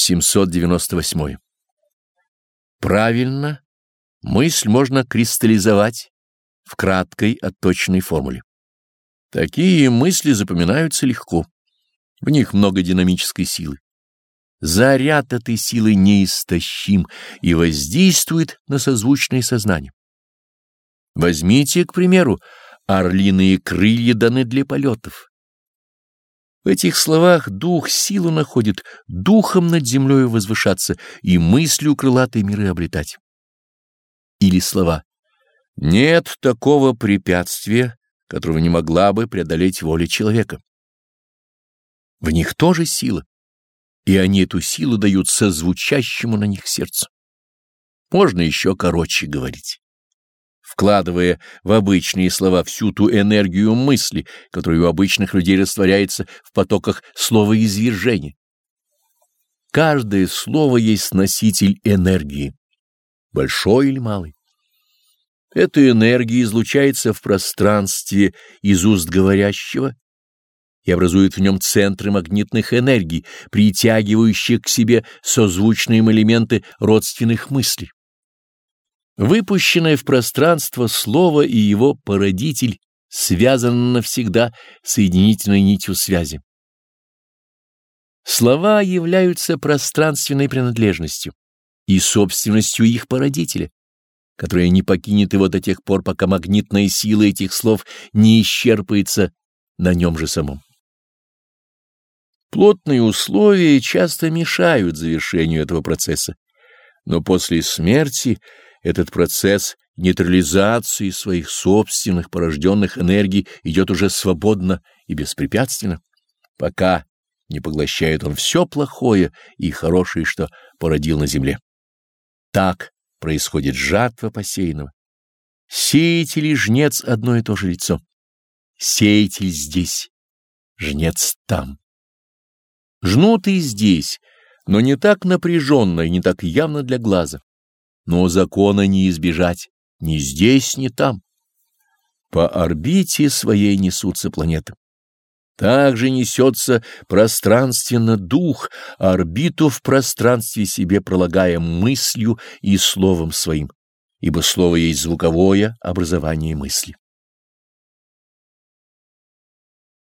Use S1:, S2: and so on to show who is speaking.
S1: 798. Правильно, мысль можно кристаллизовать в краткой отточенной формуле. Такие мысли запоминаются легко. В них много динамической силы. Заряд этой силы неистощим и воздействует на созвучное сознание. Возьмите, к примеру, орлиные крылья даны для полетов. В этих словах дух силу находит, духом над землей возвышаться и мыслью крылатые миры обретать. Или слова «Нет такого препятствия, которого не могла бы преодолеть воля человека». В них тоже сила, и они эту силу дают созвучащему на них сердцу. Можно еще короче говорить вкладывая в обычные слова всю ту энергию мысли, которая у обычных людей растворяется в потоках слова извержения. Каждое слово есть носитель энергии, большой или малый. Эта энергия излучается в пространстве из уст говорящего и образует в нем центры магнитных энергий, притягивающие к себе созвучные элементы родственных мыслей. Выпущенное в пространство слово и его породитель связаны навсегда соединительной нитью связи. Слова являются пространственной принадлежностью и собственностью их породителя, которая не покинет его до тех пор, пока магнитная сила этих слов не исчерпается на нем же самом. Плотные условия часто мешают завершению этого процесса, но после смерти этот процесс нейтрализации своих собственных порожденных энергий идет уже свободно и беспрепятственно, пока не поглощает он все плохое и хорошее, что породил на земле. Так происходит жатва посеянного. Сеятель и жнец — одно и то же лицо. Сеятель здесь, жнец там. Жнут и здесь, но не так напряженно и не так явно для глаза но закона не избежать ни здесь, ни там. По орбите своей несутся планеты. Также несется пространственно дух, орбиту в пространстве себе пролагая мыслью и словом своим, ибо слово есть звуковое образование мысли.